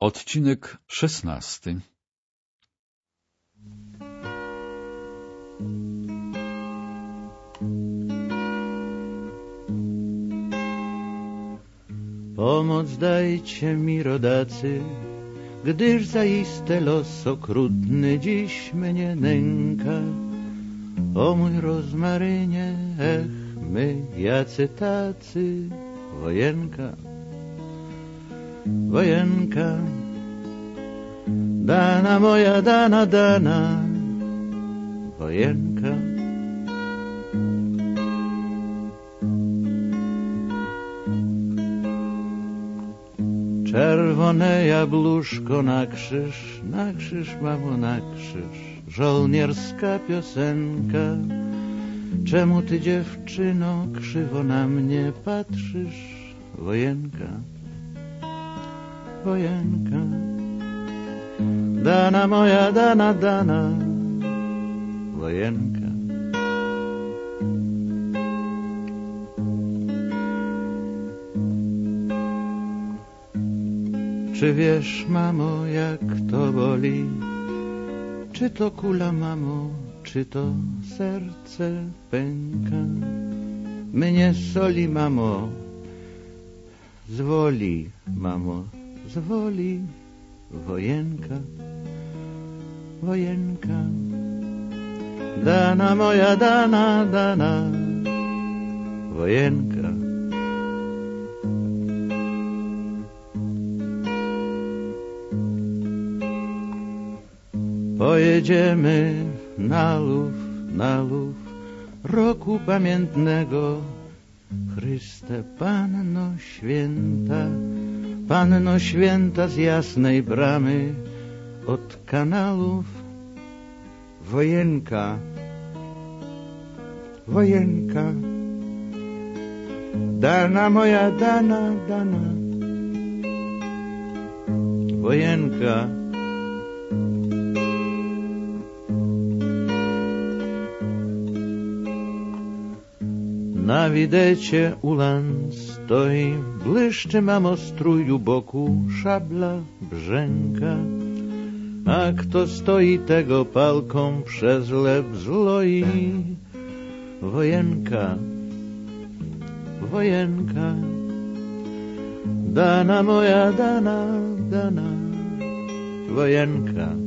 Odcinek szesnasty Pomoc dajcie mi, rodacy, gdyż zaiste los okrutny dziś mnie nęka. O mój rozmarynie, ech, my jacy tacy, wojenka, wojenka. Dana moja, dana, dana, wojenka. Czerwone jabłuszko na krzyż, na krzyż, mamo, na krzyż, żołnierska piosenka. Czemu ty, dziewczyno, krzywo na mnie patrzysz, wojenka, Dana moja, dana, dana, wojenka. Czy wiesz, mamo, jak to boli? Czy to kula, mamo, czy to serce pęka? Mnie soli, mamo, zwoli, mamo, zwoli, wojenka, wojenka. Dana moja, dana, dana, wojenka. Pojedziemy na lów, na lów roku pamiętnego. Chryste, Panno Święta, Panno Święta z jasnej bramy, od kanałów wojenka, wojenka. Dana moja, dana, dana, wojenka. Na widecie ulan stoi, błyszczy mamo strój u boku, szabla, brzęka. A kto stoi tego palką przez lew zloi? Wojenka, wojenka, dana moja, dana, dana, wojenka.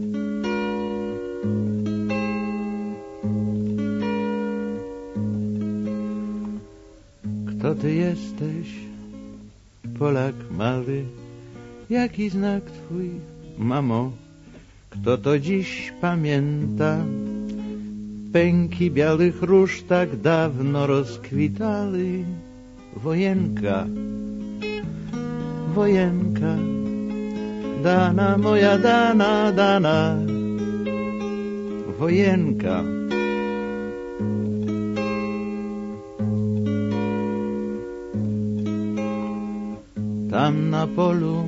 Ty jesteś, Polak mały? Jaki znak twój, mamo? Kto to dziś pamięta? Pęki białych róż tak dawno rozkwitały. Wojenka, wojenka, dana moja, dana, dana, wojenka. Na polu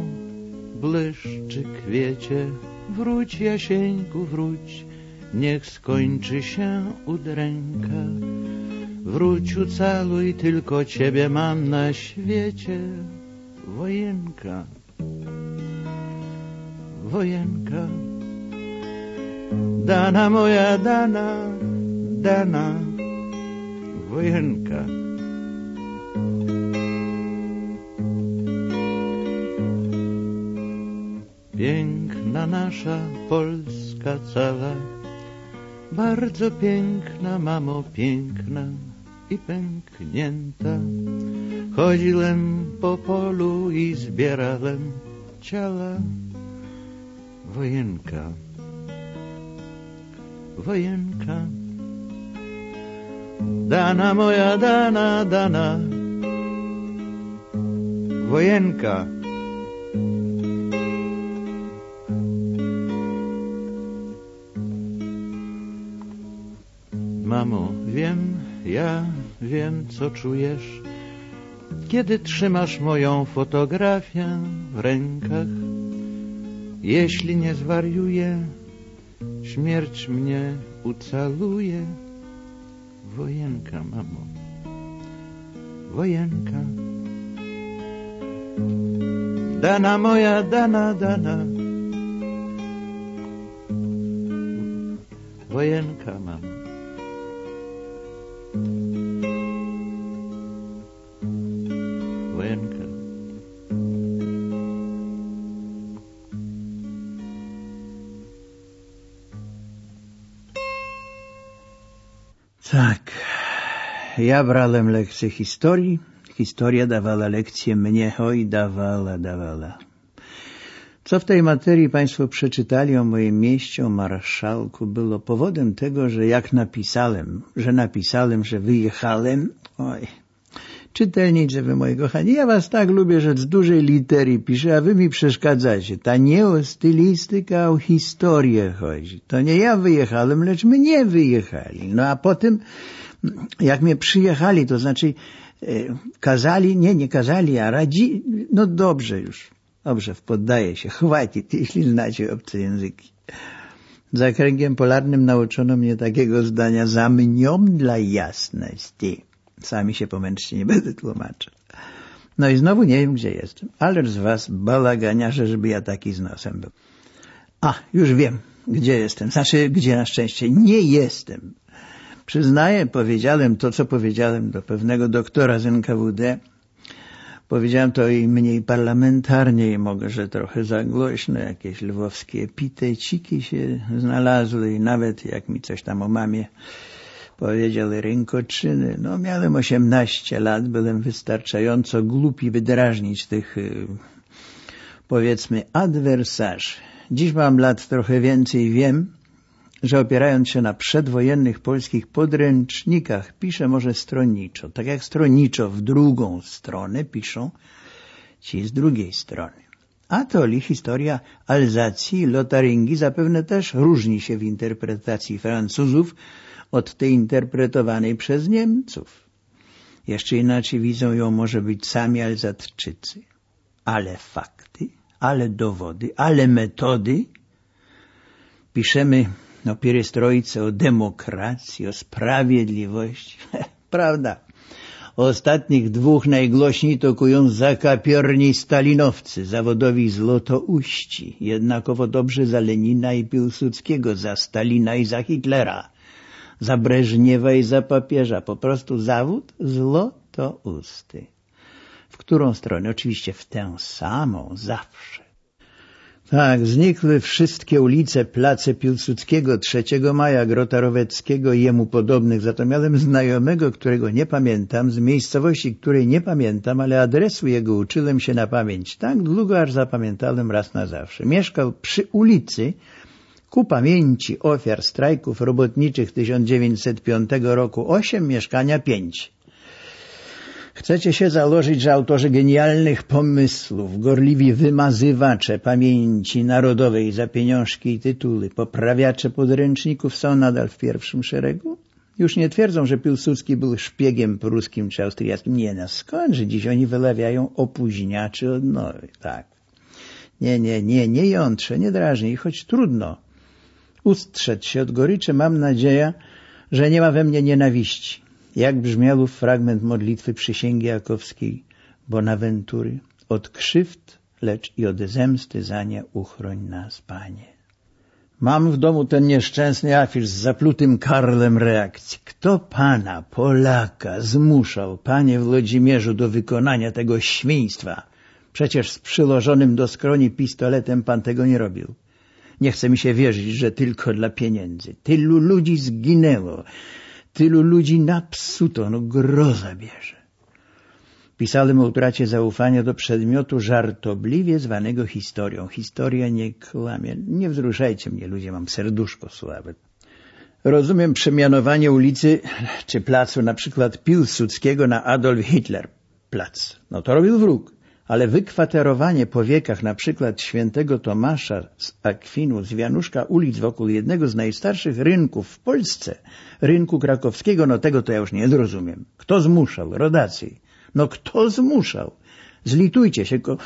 błyszczy kwiecie, wróć Jasieńku, wróć, niech skończy się udręka. Wróć ucaluj, tylko ciebie mam na świecie, wojenka, wojenka. Dana moja, dana, dana, wojenka. Piękna nasza Polska cała, bardzo piękna, mamo, piękna i pęknięta. Chodziłem po polu i zbierałem ciała. Wojenka, wojenka, dana moja, dana, dana, wojenka. Mamo, wiem, ja wiem, co czujesz, kiedy trzymasz moją fotografię w rękach. Jeśli nie zwariuję, śmierć mnie ucaluje. Wojenka, mamo, wojenka. Dana moja, dana, dana. Wojenka mam. Ja brałem lekcję historii. Historia dawała lekcję mnie, oj, dawała, dawała. Co w tej materii Państwo przeczytali o moim mieście, o marszałku, było powodem tego, że jak napisałem, że napisałem, że wyjechałem, oj, czytelnicy wy moi kochani, ja was tak lubię, że z dużej litery piszę, a wy mi przeszkadzacie. Ta nie o stylistykę, a o historię chodzi. To nie ja wyjechałem, lecz mnie wyjechali. No a potem, jak mnie przyjechali, to znaczy e, kazali, nie, nie kazali, a radzi, no dobrze już, dobrze, poddaję się, chwatit, jeśli znacie obce języki. Za kręgiem polarnym nauczono mnie takiego zdania, za mnią dla jasności. Sami się pomęczcie, nie będę tłumaczył. No i znowu nie wiem, gdzie jestem. Ależ z was balaganiarze, żeby ja taki z nosem był. A, już wiem, gdzie jestem. Znaczy, gdzie na szczęście nie jestem. Przyznaję, powiedziałem to, co powiedziałem do pewnego doktora z NKWD. Powiedziałem to i mniej parlamentarnie i mogę, że trochę za głośno. Jakieś lwowskie epiteciki się znalazły i nawet jak mi coś tam o mamie powiedziały rękoczyny. No miałem 18 lat, byłem wystarczająco głupi, by drażnić tych, y, powiedzmy, adwersarzy. Dziś mam lat trochę więcej wiem, że opierając się na przedwojennych polskich podręcznikach, piszę może stronniczo. Tak jak stronniczo w drugą stronę piszą ci z drugiej strony. A toli historia Alzacji Lotaryngii zapewne też różni się w interpretacji Francuzów od tej interpretowanej przez Niemców. Jeszcze inaczej widzą ją może być sami Alzatczycy. Ale fakty, ale dowody, ale metody. Piszemy o pierestrojce, o demokracji, o sprawiedliwości. Prawda. Ostatnich dwóch najgłośniej tokują zakapiorni stalinowcy, zawodowi zlotouści, jednakowo dobrze za Lenina i Piłsudskiego, za Stalina i za Hitlera za Breżniewa i za papieża. Po prostu zawód złotousty. W którą stronę? Oczywiście w tę samą, zawsze. Tak, znikły wszystkie ulice, place Piłsudskiego, 3 maja, Grota Roweckiego i jemu podobnych. Za to miałem znajomego, którego nie pamiętam, z miejscowości, której nie pamiętam, ale adresu jego uczyłem się na pamięć. Tak długo, aż zapamiętałem raz na zawsze. Mieszkał przy ulicy, ku pamięci ofiar strajków robotniczych 1905 roku 8, mieszkania 5. Chcecie się założyć, że autorzy genialnych pomysłów, gorliwi wymazywacze pamięci narodowej za pieniążki i tytuły, poprawiacze podręczników są nadal w pierwszym szeregu? Już nie twierdzą, że Piłsudski był szpiegiem pruskim czy austriackim. Nie, no skądże dziś oni wylewiają opóźniaczy odnowy. Tak. Nie, nie, nie, nie jątrze, nie drażnij, choć trudno ustrzec się od goryczy, mam nadzieję, że nie ma we mnie nienawiści. Jak brzmiał fragment modlitwy przysięgi jakowskiej Bonaventury. Od krzywd, lecz i od zemsty za nie uchroń nas, Panie. Mam w domu ten nieszczęsny afisz z zaplutym karlem reakcji. Kto pana, Polaka, zmuszał, panie Włodzimierzu, do wykonania tego świństwa? Przecież z przyłożonym do skroni pistoletem pan tego nie robił. Nie chce mi się wierzyć, że tylko dla pieniędzy. Tylu ludzi zginęło, tylu ludzi napsuto, no groza bierze. Pisałem o utracie zaufania do przedmiotu żartobliwie zwanego historią. Historia nie kłamie. Nie wzruszajcie mnie, ludzie, mam serduszko słabe. Rozumiem przemianowanie ulicy czy placu na przykład Piłsudskiego na Adolf Hitler plac. No to robił wróg ale wykwaterowanie po wiekach na przykład świętego Tomasza z Akwinu, z Wianuszka ulic wokół jednego z najstarszych rynków w Polsce, rynku krakowskiego, no tego to ja już nie zrozumiem. Kto zmuszał? Rodacy. No kto zmuszał? Zlitujcie się, ko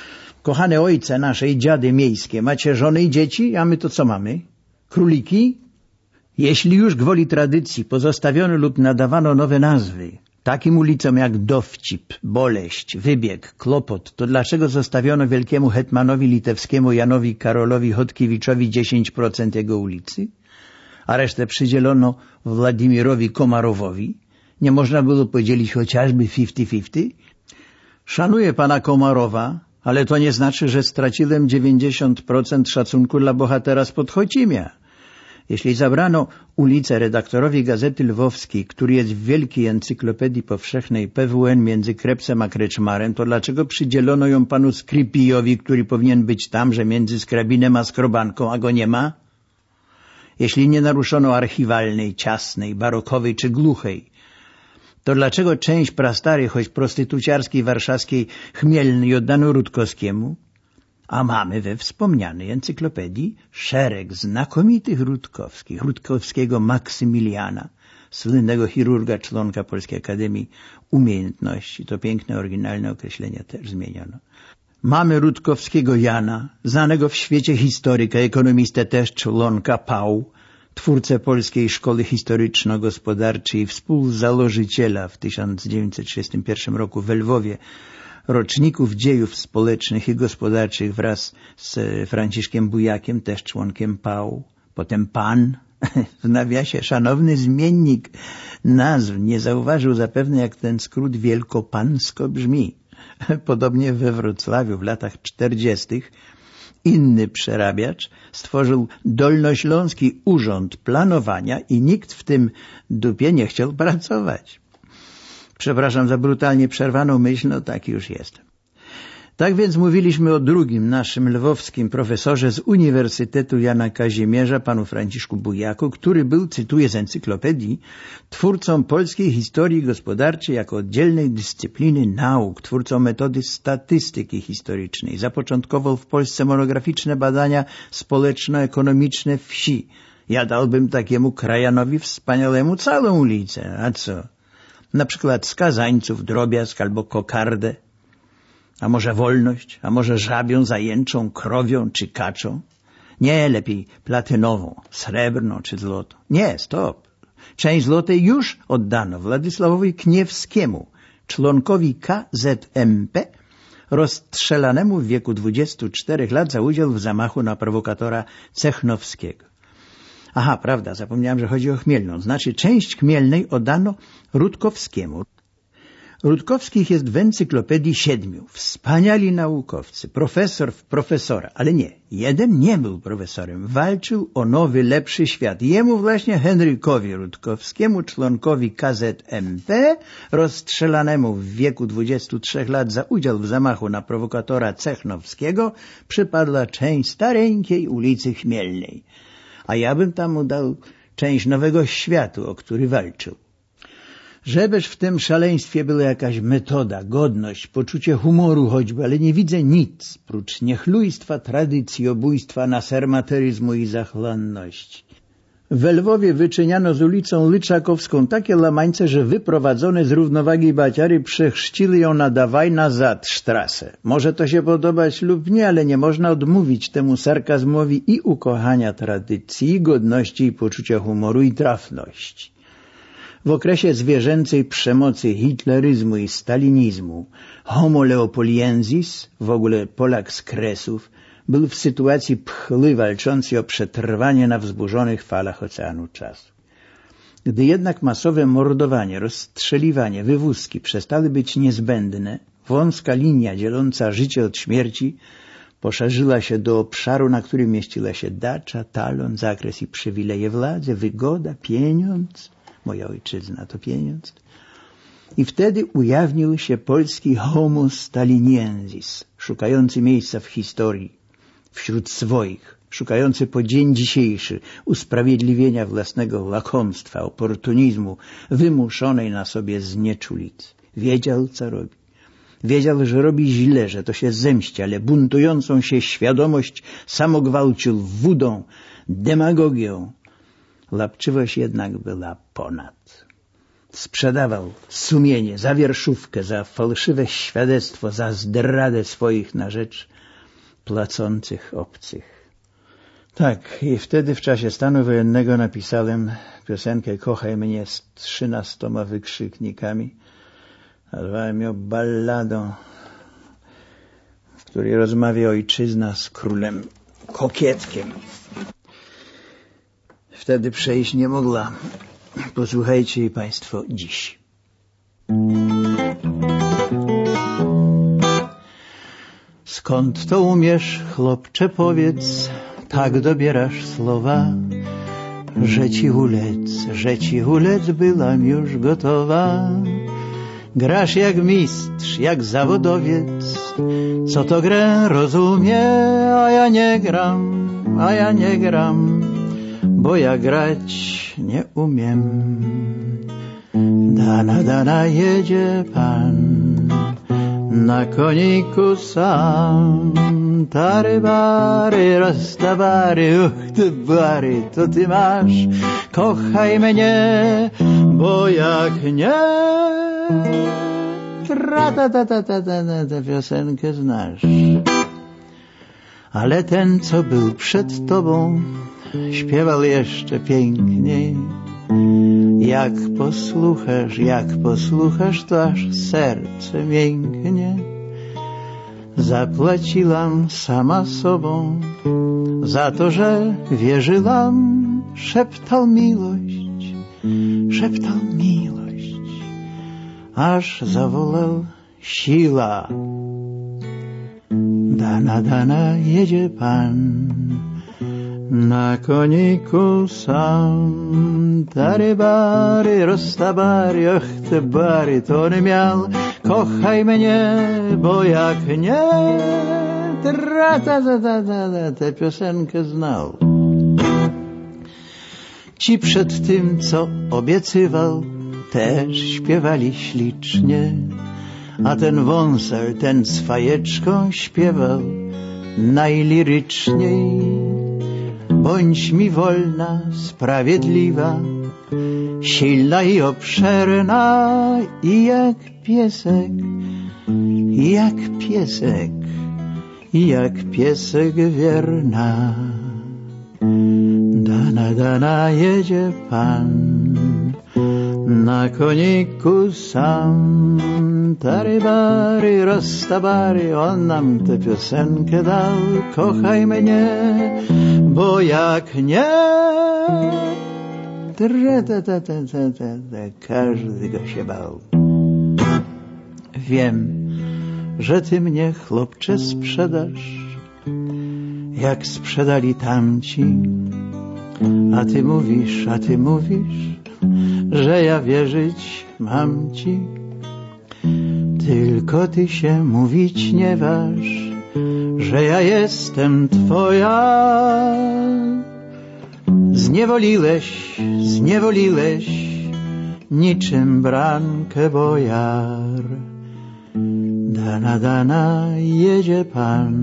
kochane ojce nasze i dziady miejskie, macie żony i dzieci, a my to co mamy? Króliki? Jeśli już gwoli tradycji pozostawiono lub nadawano nowe nazwy, takim ulicom jak Dowcip, Boleść, Wybieg, Klopot, to dlaczego zostawiono wielkiemu hetmanowi litewskiemu Janowi Karolowi Chodkiewiczowi 10% jego ulicy, a resztę przydzielono Władimirowi Komarowowi? Nie można było podzielić chociażby 50-50? Szanuję pana Komarowa, ale to nie znaczy, że straciłem 90% szacunku dla bohatera z Podchocimia. Jeśli zabrano ulicę redaktorowi Gazety Lwowskiej, który jest w wielkiej encyklopedii powszechnej PWN między Krepsem a Kreczmarem, to dlaczego przydzielono ją panu Skripijowi, który powinien być tam, że między Skrabinem a Skrobanką, a go nie ma? Jeśli nie naruszono archiwalnej, ciasnej, barokowej czy gluchej, to dlaczego część prastarej, choć prostytuciarskiej warszawskiej Chmielnej oddano Rutkowskiemu? A mamy we wspomnianej encyklopedii szereg znakomitych Rutkowskich, Rutkowskiego Maksymiliana, słynnego chirurga, członka Polskiej Akademii Umiejętności. To piękne, oryginalne określenie też zmieniono. Mamy Rutkowskiego Jana, znanego w świecie historyka, ekonomistę też członka PAU, twórcę Polskiej Szkoły Historyczno-Gospodarczej współzałożyciela w 1931 roku w Lwowie roczników dziejów społecznych i gospodarczych wraz z Franciszkiem Bujakiem, też członkiem PAU, potem PAN, w nawiasie szanowny zmiennik nazw, nie zauważył zapewne jak ten skrót wielkopansko brzmi. Podobnie we Wrocławiu w latach czterdziestych inny przerabiacz stworzył Dolnośląski Urząd Planowania i nikt w tym dupie nie chciał pracować. Przepraszam za brutalnie przerwaną myśl, no tak już jest. Tak więc mówiliśmy o drugim naszym lwowskim profesorze z Uniwersytetu Jana Kazimierza, panu Franciszku Bujaku, który był, cytuję z encyklopedii, twórcą polskiej historii gospodarczej jako oddzielnej dyscypliny nauk, twórcą metody statystyki historycznej. Zapoczątkował w Polsce monograficzne badania społeczno-ekonomiczne wsi. Ja dałbym takiemu krajanowi wspaniałemu całą ulicę, a co? Na przykład skazańców, drobiazg albo kokardę a może wolność, a może żabią, zajęczą, krowią czy kaczą? Nie, lepiej platynową, srebrną czy złotą. Nie, stop. Część złotej już oddano Władysławowi Kniewskiemu, członkowi KZMP, rozstrzelanemu w wieku 24 lat za udział w zamachu na prowokatora Cechnowskiego. Aha, prawda, zapomniałem, że chodzi o Chmielną. Znaczy część Chmielnej oddano Rutkowskiemu. Rutkowskich jest w encyklopedii siedmiu. Wspaniali naukowcy, profesor w profesora, ale nie, jeden nie był profesorem. Walczył o nowy, lepszy świat. Jemu właśnie Henrykowi Rutkowskiemu, członkowi KZMP, rozstrzelanemu w wieku 23 lat za udział w zamachu na prowokatora Cechnowskiego, przypadła część stareńkiej ulicy Chmielnej. A ja bym tam mu dał część nowego światu, o który walczył. Żebyż w tym szaleństwie była jakaś metoda, godność, poczucie humoru choćby, ale nie widzę nic, prócz niechlujstwa, tradycji, obójstwa, nasermateryzmu i zachlanności. W Lwowie wyczyniano z ulicą Lyczakowską takie lamańce, że wyprowadzone z równowagi baciary przechrzcili ją na dawaj nazad sztrasę. Może to się podobać lub nie, ale nie można odmówić temu sarkazmowi i ukochania tradycji, godności i poczucia humoru i trafności. W okresie zwierzęcej przemocy hitleryzmu i stalinizmu homo leopoliensis, w ogóle Polak z Kresów, był w sytuacji pchły walczącej o przetrwanie na wzburzonych falach oceanu czasu. Gdy jednak masowe mordowanie, rozstrzeliwanie, wywózki przestały być niezbędne, wąska linia dzieląca życie od śmierci poszerzyła się do obszaru, na którym mieściła się dacza, talon, zakres i przywileje władzy, wygoda, pieniądz, moja ojczyzna to pieniądz. I wtedy ujawnił się polski homo staliniensis, szukający miejsca w historii, wśród swoich, szukający po dzień dzisiejszy usprawiedliwienia własnego lakomstwa, oportunizmu, wymuszonej na sobie znieczulicy. Wiedział, co robi. Wiedział, że robi źle, że to się zemści, ale buntującą się świadomość samogwałcił wudą, demagogią, Lapczywość jednak była ponad. Sprzedawał sumienie za wierszówkę, za fałszywe świadectwo, za zdradę swoich na rzecz placących obcych. Tak, i wtedy w czasie stanu wojennego napisałem piosenkę Kochaj mnie z trzynastoma wykrzyknikami, Nazwałem ją balladą, w której rozmawia ojczyzna z królem kokietkiem. Wtedy przejść nie mogła. Posłuchajcie jej Państwo dziś. Skąd to umiesz, chłopcze, powiedz, tak dobierasz słowa, że ci ulec, że ci ulec byłam już gotowa. Grasz jak mistrz, jak zawodowiec, co to grę rozumie, a ja nie gram, a ja nie gram, bo ja grać nie umiem. Dana, dana jedzie pan na koniku sam. Tary, bary, roztabary, uch ty bary, to ty masz, kochaj mnie, bo jak nie, tra ta ta ta ta ta ta, ta piosenkę znasz. Ale ten, co był przed tobą, śpiewał jeszcze piękniej. Jak posłuchasz, jak posłuchasz, to aż serce mięknie. Zapłaciłam sama sobą za to, że wierzyłam, szeptał miłość, szeptał miłość, aż zawolał siła. Dana, dana, jedzie pan na koniku sam. Tary, bary, roztabary, och te bary, to nie miał, kochaj mnie, bo jak nie, tra, ta, ta, ta, ta, ta, tę piosenkę znał. Ci przed tym, co obiecywał, też śpiewali ślicznie, a ten wąsel, ten z fajeczką śpiewał najliryczniej. Bądź mi wolna, sprawiedliwa, silna i obszerna, i jak piesek, jak piesek, jak piesek wierna. Dana, dana jedzie pan, na koniku sam. Tary, bary, roztabary, on nam tę piosenkę dał. Kochaj mnie, bo jak nie, każdy go się bał. Wiem, że ty mnie, chłopcze, sprzedasz, jak sprzedali tamci. A ty mówisz, a ty mówisz, że ja wierzyć mam ci. Tylko ty się mówić nie waż, że ja jestem twoja. Zniewoliłeś, zniewoliłeś niczym brankę bojar. Dana, dana, jedzie pan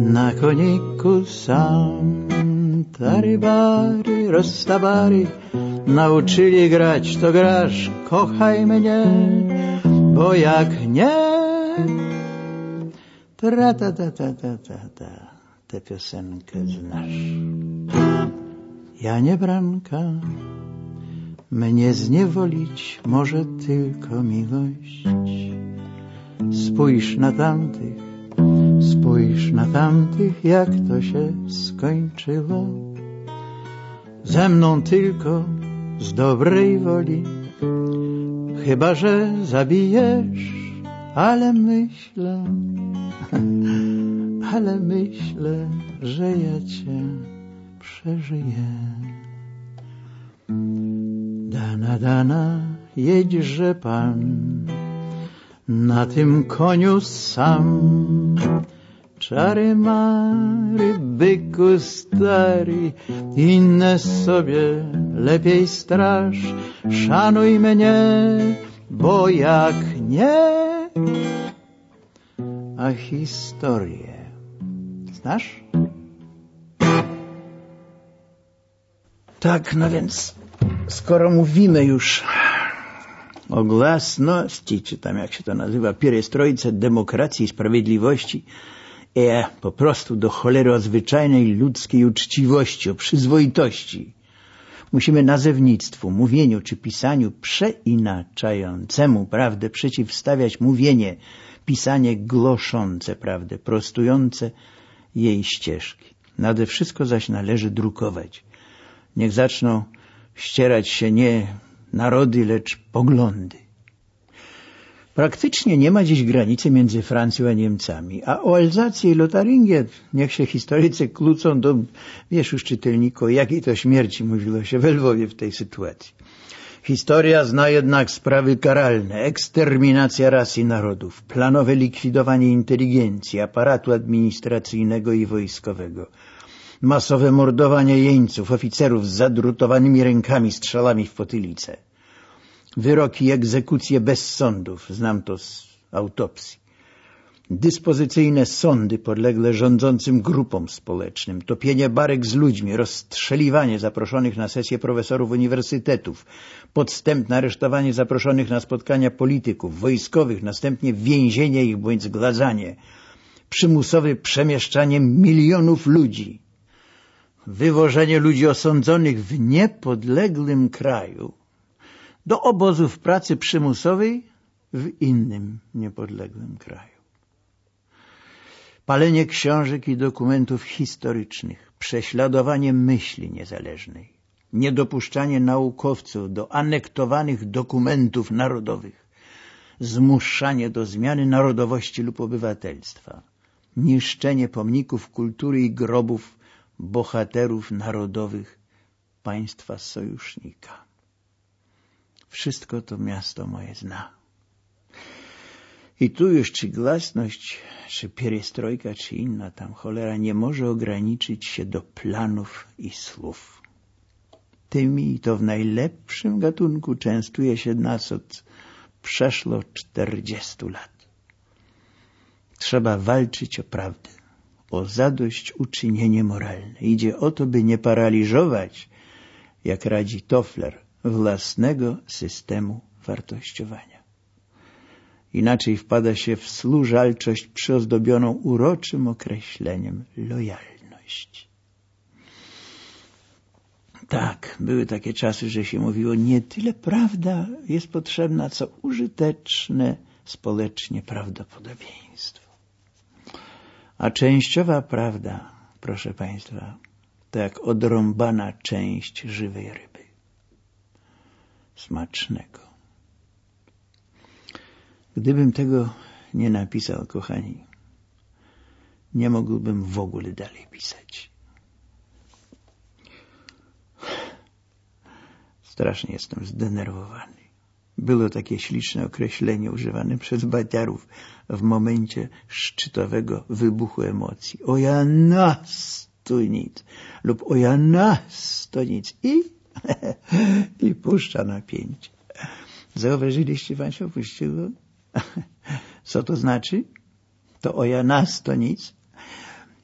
na koniku sam. Tary, bary, roztabary, nauczyli grać, to grasz, kochaj mnie, bo jak nie, tra ta ta ta ta ta ta, tę piosenkę znasz. Ja nie branka, mnie zniewolić może tylko miłość. Spójrz na tamtych, spójrz na tamtych, jak to się skończyło. Ze mną tylko z dobrej woli, chyba że zabijesz, ale myślę, ale myślę, że ja cię przeżyję. Dana, dana, jedźże pan na tym koniu sam. Czary mary, byku stary, inne sobie lepiej straż. Szanuj mnie, bo jak nie, a historię znasz? Tak, no więc, skoro mówimy już o glasności, czy tam jak się to nazywa, pierestrojce, demokracji i sprawiedliwości, e, po prostu do cholery o zwyczajnej ludzkiej uczciwości, o przyzwoitości. Musimy nazewnictwu, mówieniu czy pisaniu przeinaczającemu prawdę przeciwstawiać mówienie, pisanie gloszące prawdę, prostujące jej ścieżki. Nade wszystko zaś należy drukować. Niech zaczną ścierać się nie narody, lecz poglądy. Praktycznie nie ma dziś granicy między Francją a Niemcami, a o Alzację i Lotaringię niech się historycy kłócą do, wiesz już czytelniku, o jakiej to śmierci mówiło się w Lwowie w tej sytuacji. Historia zna jednak sprawy karalne, eksterminacja ras i narodów, planowe likwidowanie inteligencji, aparatu administracyjnego i wojskowego, masowe mordowanie jeńców, oficerów z zadrutowanymi rękami, strzelami w potylicę wyroki i egzekucje bez sądów, znam to z autopsji, dyspozycyjne sądy podlegle rządzącym grupom społecznym, topienie barek z ludźmi, rozstrzeliwanie zaproszonych na sesje profesorów uniwersytetów, podstępne aresztowanie zaproszonych na spotkania polityków, wojskowych, następnie więzienie ich bądź zgladzanie, przymusowe przemieszczanie milionów ludzi, wywożenie ludzi osądzonych w niepodległym kraju do obozów pracy przymusowej w innym niepodległym kraju. Palenie książek i dokumentów historycznych, prześladowanie myśli niezależnej, niedopuszczanie naukowców do anektowanych dokumentów narodowych, zmuszanie do zmiany narodowości lub obywatelstwa, niszczenie pomników kultury i grobów bohaterów narodowych państwa sojusznika. Wszystko to miasto moje zna. I tu już czy glasność, czy pierestrojka, czy inna tam cholera nie może ograniczyć się do planów i słów. Tymi to w najlepszym gatunku częstuje się nas od przeszło czterdziestu lat. Trzeba walczyć o prawdę, o zadość uczynienie moralne. Idzie o to, by nie paraliżować, jak radzi Toffler, własnego systemu wartościowania. Inaczej wpada się w służalczość przyozdobioną uroczym określeniem lojalności. Tak, były takie czasy, że się mówiło, nie tyle prawda jest potrzebna, co użyteczne społecznie prawdopodobieństwo. A częściowa prawda, proszę Państwa, to jak odrąbana część żywej ryby smacznego. Gdybym tego nie napisał, kochani, nie mógłbym w ogóle dalej pisać. Strasznie jestem zdenerwowany. Było takie śliczne określenie używane przez batiarów w momencie szczytowego wybuchu emocji. O ja nas to nic lub o ja nas to nic. I I puszcza napięcie. Zauważyliście Państwo, puściło? Co to znaczy? To o nas to nic.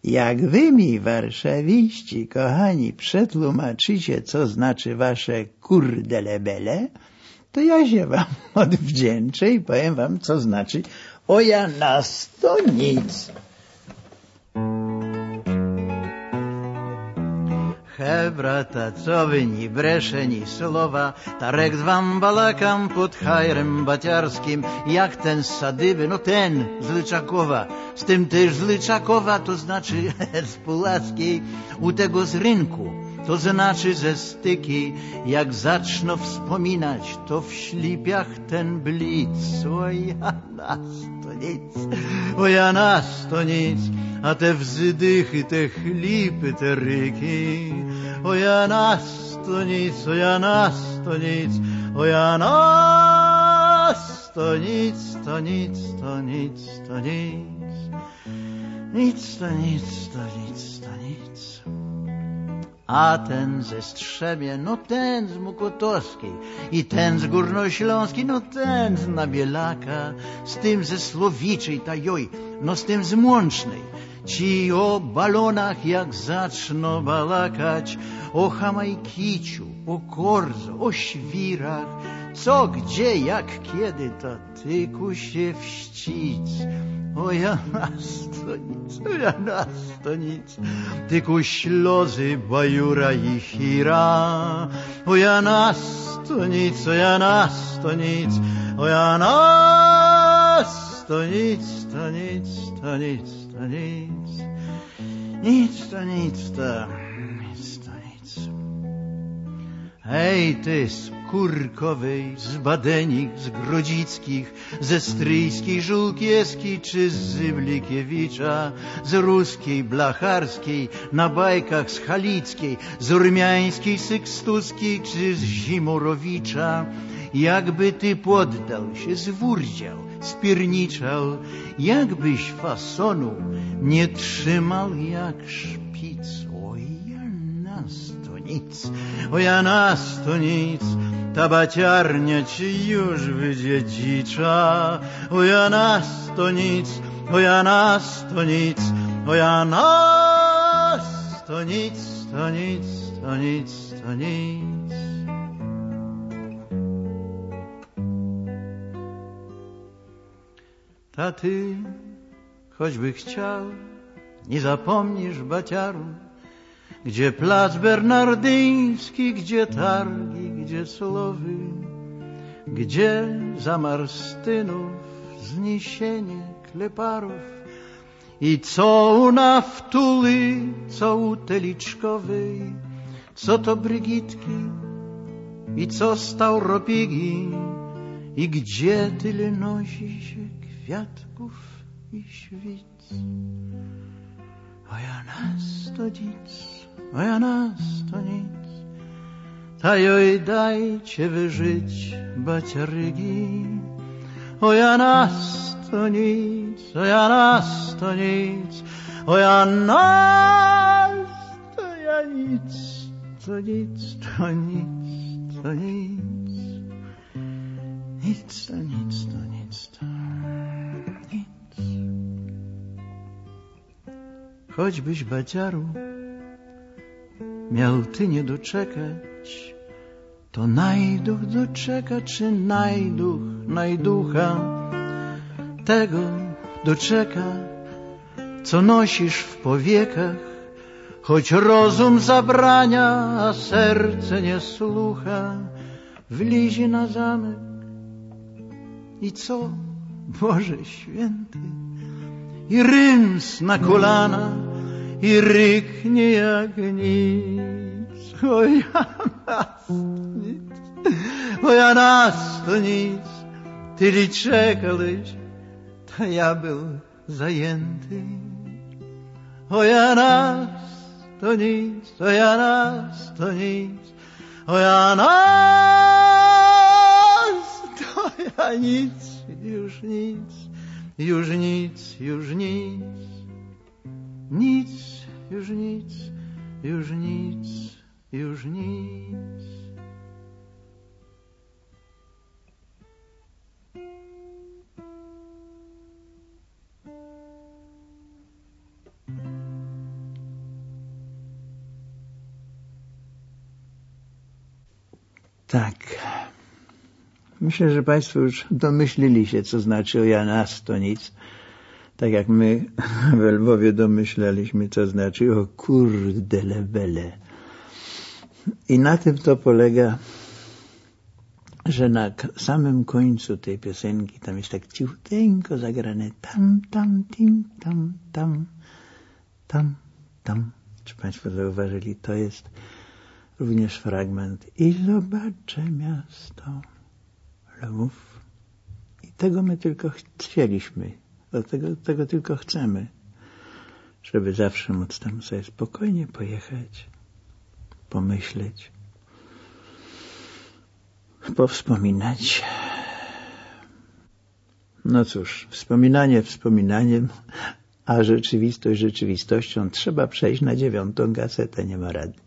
Jak wy mi, warszawiści, kochani, przetłumaczycie, co znaczy wasze kurdelebele, to ja się wam odwdzięczę i powiem wam, co znaczy o nas to nic. Hebra tacowy ni bresze, ni słowa, Tarek wam balakam pod hajrem baciarskim, jak ten z sadyby, no ten z Lyczakowa, z tym też z Lyczakowa, to znaczy z Pulackiej, u tego z rynku, to znaczy ze styki, jak zaczno wspominać, to w ślipiach ten blic, o ja nas to nic, o ja nas to nic a te wzydychy, te chlipy, te ryki, o ja nas to nic, o ja nas to nic, o ja nas to nic, to nic, to nic, to nic, nic to nic, to nic, to nic. A ten ze Strzemie, no ten z Mukotowskiej i ten z Górnośląskiej, no ten z Nabielaka, z tym ze Słowiczej, ta joj, no z tym z Młącznej Ci o balonach jak zaczną balakać, o Jamajkiciu, o Korzo, o świrach, co, gdzie, jak, kiedy, to tyku się wścić. O ja nas to nic, o ja nas to nic, tylko ślozy bajura i chira. O ja nas to nic, o ja nas to nic, o ja nas to nic, to nic, to nic, to nic, nic to nic, to nic to nic. Hej ty z Kurkowej, z Badenik, z Grodzickich, ze Stryjskiej, Żółkiewskiej czy z Zyblikiewicza, z Ruskiej, Blacharskiej, na bajkach z Halickiej, z Urmiańskiej, Sykstuskiej czy z Zimorowicza. Jakby ty poddał się, zwurdział, spierniczał, jakbyś fasonu nie trzymał jak szpic. Oj, ja nas to nic, o ja nas to nic, ta baciarnia ci już wydziedzicza. O ja nas to nic, o ja nas to nic, o ja nas to nic, to nic, to nic, to nic. Ta ty, choćby chciał, nie zapomnisz baciaru, gdzie plac bernardyński, gdzie targi, gdzie słowy, gdzie za Marstynów zniesienie kleparów. I co u Naftuli, co u Teliczkowej, co to Brygitki i co Stauropigi i gdzie tyle nosi się kwiatków i świc. O ja nas to nic, o ja nas to nic. Tajoj dajcie wyżyć baciarygi. O ja nas to nic, o ja nas to nic, o ja nas to ja nic, to nic, to nic, to nic. Nic to nic, to nic, to nic. Choćbyś baciaru miał ty nie doczekać, to najduch doczeka, czy najduch, najducha. Tego doczeka, co nosisz w powiekach, choć rozum zabrania, a serce nie słucha, wlizie na zamek i co, Boże Święty, i ryms na kolana, i ryknie jak nic. O ja nas nic, o ja nas to nic, ty czekałeś, to ja był zajęty. O ja nas to nic, o ja nas to nic, o ja nas to ja nic, już nic, już nic, już nic. Nic, już nic, już nic, już nic. Tak. Myślę, że Państwo już domyślili się, co znaczy o ja nas to nic tak jak my w Lwowie domyślaliśmy, co znaczy o kurde. I na tym to polega, że na samym końcu tej piosenki tam jest tak cichuteńko zagrane tam, tam, tim, tam, tam, tam, tam. Czy Państwo zauważyli? To jest również fragment i zobaczę miasto Lwów. I tego my tylko chcieliśmy Dlatego tego tylko chcemy, żeby zawsze móc tam sobie spokojnie pojechać, pomyśleć, powspominać. No cóż, wspominanie wspominaniem, a rzeczywistość rzeczywistością trzeba przejść na dziewiątą gazetę, nie ma rady.